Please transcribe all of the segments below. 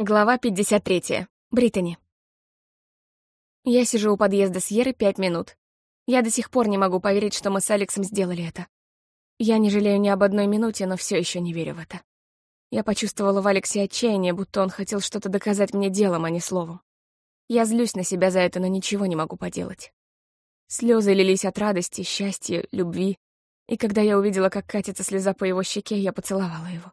Глава 53. Британи. Я сижу у подъезда Сьерры пять минут. Я до сих пор не могу поверить, что мы с Алексом сделали это. Я не жалею ни об одной минуте, но все еще не верю в это. Я почувствовала в Алексе отчаяние, будто он хотел что-то доказать мне делом, а не словом. Я злюсь на себя за это, но ничего не могу поделать. Слезы лились от радости, счастья, любви. И когда я увидела, как катится слеза по его щеке, я поцеловала его.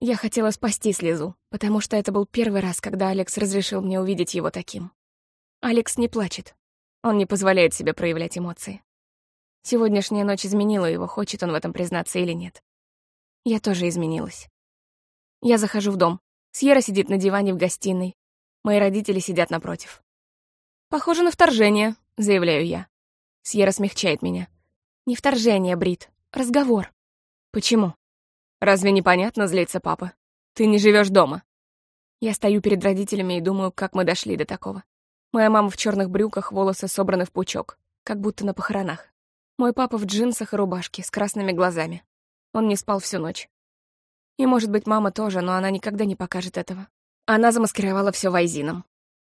Я хотела спасти слезу, потому что это был первый раз, когда Алекс разрешил мне увидеть его таким. Алекс не плачет. Он не позволяет себе проявлять эмоции. Сегодняшняя ночь изменила его, хочет он в этом признаться или нет. Я тоже изменилась. Я захожу в дом. Сьерра сидит на диване в гостиной. Мои родители сидят напротив. «Похоже на вторжение», — заявляю я. Сьерра смягчает меня. «Не вторжение, Брит. Разговор». «Почему?» Разве непонятно злится папа? Ты не живешь дома. Я стою перед родителями и думаю, как мы дошли до такого. Моя мама в черных брюках, волосы собраны в пучок, как будто на похоронах. Мой папа в джинсах и рубашке, с красными глазами. Он не спал всю ночь. И, может быть, мама тоже, но она никогда не покажет этого. Она замаскировала все вайзином.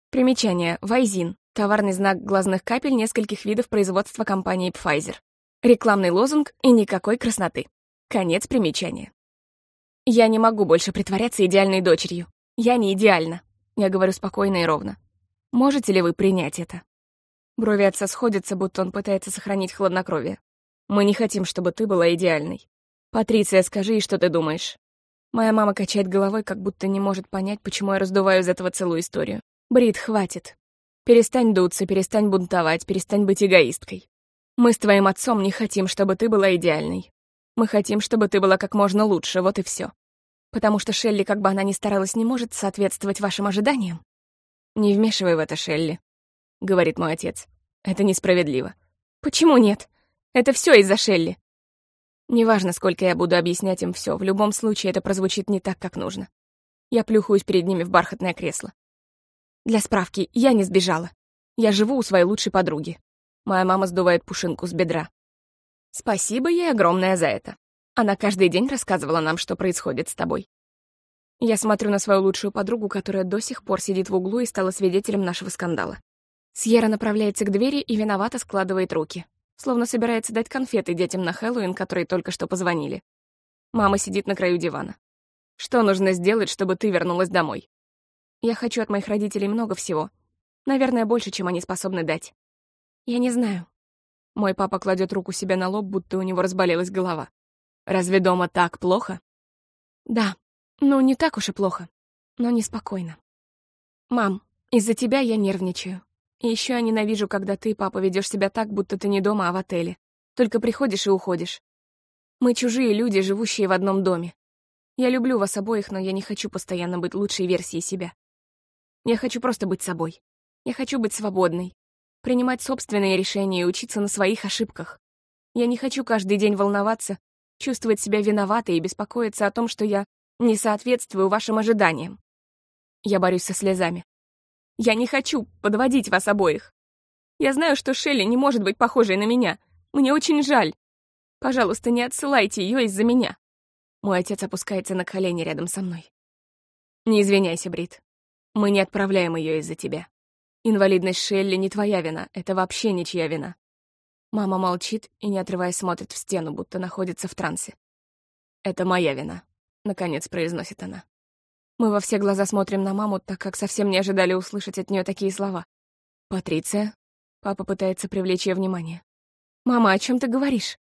Примечание. Вайзин. Товарный знак глазных капель нескольких видов производства компании Pfizer. Рекламный лозунг и никакой красноты. Конец примечания. Я не могу больше притворяться идеальной дочерью. Я не идеальна. Я говорю спокойно и ровно. Можете ли вы принять это? Брови отца сходятся, будто он пытается сохранить хладнокровие. Мы не хотим, чтобы ты была идеальной. Патриция, скажи, что ты думаешь? Моя мама качает головой, как будто не может понять, почему я раздуваю из этого целую историю. Брит, хватит. Перестань дуться, перестань бунтовать, перестань быть эгоисткой. Мы с твоим отцом не хотим, чтобы ты была идеальной. Мы хотим, чтобы ты была как можно лучше, вот и все. Потому что Шелли, как бы она ни старалась, не может соответствовать вашим ожиданиям. Не вмешивай в это, Шелли, — говорит мой отец. Это несправедливо. Почему нет? Это все из-за Шелли. Неважно, сколько я буду объяснять им все, в любом случае это прозвучит не так, как нужно. Я плюхаюсь перед ними в бархатное кресло. Для справки, я не сбежала. Я живу у своей лучшей подруги. Моя мама сдувает пушинку с бедра. Спасибо ей огромное за это. Она каждый день рассказывала нам, что происходит с тобой. Я смотрю на свою лучшую подругу, которая до сих пор сидит в углу и стала свидетелем нашего скандала. Сьерра направляется к двери и виновато складывает руки, словно собирается дать конфеты детям на Хэллоуин, которые только что позвонили. Мама сидит на краю дивана. Что нужно сделать, чтобы ты вернулась домой? Я хочу от моих родителей много всего. Наверное, больше, чем они способны дать. Я не знаю. Мой папа кладет руку себе на лоб, будто у него разболелась голова. «Разве дома так плохо?» «Да, ну не так уж и плохо, но неспокойно. Мам, из-за тебя я нервничаю. И еще я ненавижу, когда ты, папа, ведешь себя так, будто ты не дома, а в отеле. Только приходишь и уходишь. Мы чужие люди, живущие в одном доме. Я люблю вас обоих, но я не хочу постоянно быть лучшей версией себя. Я хочу просто быть собой. Я хочу быть свободной, принимать собственные решения и учиться на своих ошибках. Я не хочу каждый день волноваться, чувствовать себя виноватой и беспокоиться о том, что я не соответствую вашим ожиданиям. Я борюсь со слезами. Я не хочу подводить вас обоих. Я знаю, что Шелли не может быть похожей на меня. Мне очень жаль. Пожалуйста, не отсылайте ее из-за меня. Мой отец опускается на колени рядом со мной. Не извиняйся, Брит. Мы не отправляем ее из-за тебя. Инвалидность Шелли не твоя вина, это вообще ничья вина. Мама молчит и, не отрываясь, смотрит в стену, будто находится в трансе. «Это моя вина», — наконец произносит она. Мы во все глаза смотрим на маму, так как совсем не ожидали услышать от нее такие слова. «Патриция?» Папа пытается привлечь ее внимание. «Мама, о чем ты говоришь?»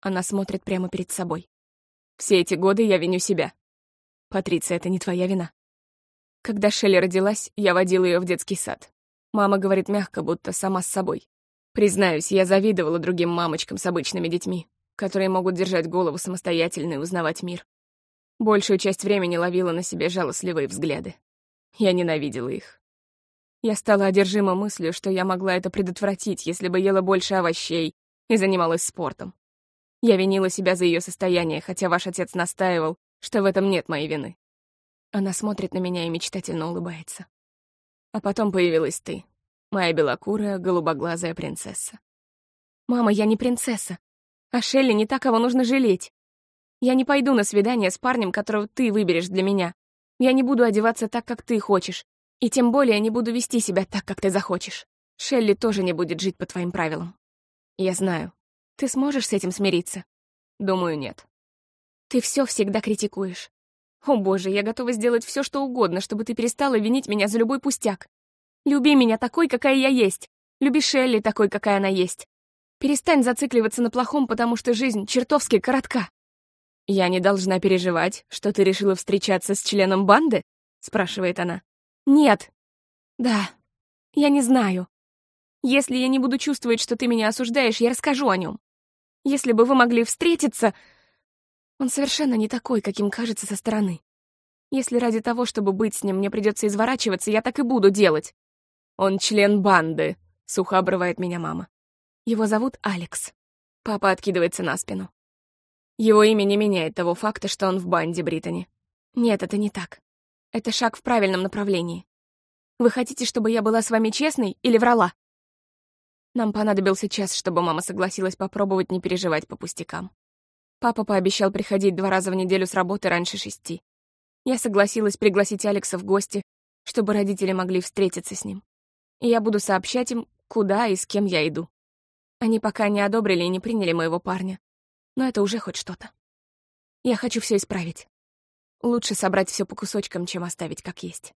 Она смотрит прямо перед собой. «Все эти годы я виню себя. Патриция, это не твоя вина. Когда Шелли родилась, я водил ее в детский сад. Мама говорит мягко, будто сама с собой. Признаюсь, я завидовала другим мамочкам с обычными детьми, которые могут держать голову самостоятельно и узнавать мир. Большую часть времени ловила на себе жалостливые взгляды. Я ненавидела их. Я стала одержима мыслью, что я могла это предотвратить, если бы ела больше овощей и занималась спортом. Я винила себя за ее состояние, хотя ваш отец настаивал, что в этом нет моей вины. Она смотрит на меня и мечтательно улыбается. А потом появилась ты, моя белокурая, голубоглазая принцесса. «Мама, я не принцесса. А Шелли не так, кого нужно жалеть. Я не пойду на свидание с парнем, которого ты выберешь для меня. Я не буду одеваться так, как ты хочешь, и тем более не буду вести себя так, как ты захочешь. Шелли тоже не будет жить по твоим правилам. Я знаю. Ты сможешь с этим смириться? Думаю, нет. Ты все всегда критикуешь. О боже, я готова сделать все, что угодно, чтобы ты перестала винить меня за любой пустяк. Люби меня такой, какая я есть. Люби Шелли такой, какая она есть. Перестань зацикливаться на плохом, потому что жизнь чертовски коротка. «Я не должна переживать, что ты решила встречаться с членом банды?» — спрашивает она. «Нет». «Да. Я не знаю. Если я не буду чувствовать, что ты меня осуждаешь, я расскажу о нем. Если бы вы могли встретиться... Он совершенно не такой, каким кажется со стороны. Если ради того, чтобы быть с ним, мне придется изворачиваться, я так и буду делать. Он член банды, — сухо обрывает меня мама. Его зовут Алекс. Папа откидывается на спину. Его имя не меняет того факта, что он в банде Британи. Нет, это не так. Это шаг в правильном направлении. Вы хотите, чтобы я была с вами честной или врала? Нам понадобился час, чтобы мама согласилась попробовать не переживать по пустякам. Папа пообещал приходить два раза в неделю с работы раньше шести. Я согласилась пригласить Алекса в гости, чтобы родители могли встретиться с ним. И я буду сообщать им, куда и с кем я иду. Они пока не одобрили и не приняли моего парня, но это уже хоть что-то. Я хочу все исправить. Лучше собрать все по кусочкам, чем оставить как есть.